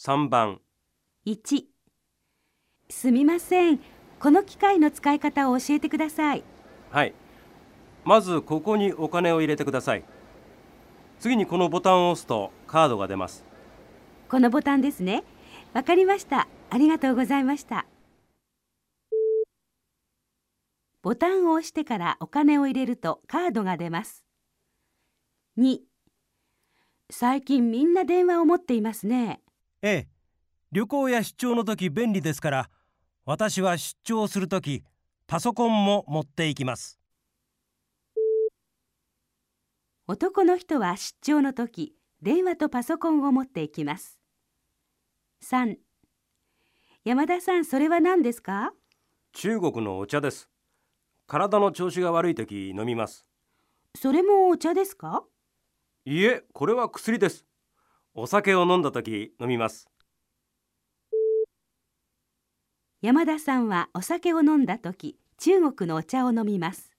3番1すみません。この機械の使い方を教えてください。はい。まずここにお金を入れてください。次にこのボタンを押すとカードが出ます。このボタンですね。わかりました。ありがとうございました。ボタンを押してからお金を入れるとカードが出ます。2最近みんな電話を持っていますねええ旅行や出張の時便利ですから私は出張する時パソコンも持っていきます。男の人は出張の時電話とパソコンを持っていきます。3山田さんそれは何ですか？中国のお茶です。体の調子が悪い時飲みます。それもお茶ですか？いえこれは薬ですお酒を飲んだ時飲みます。山田さんはお酒を飲んだ時中国のお茶を飲みます。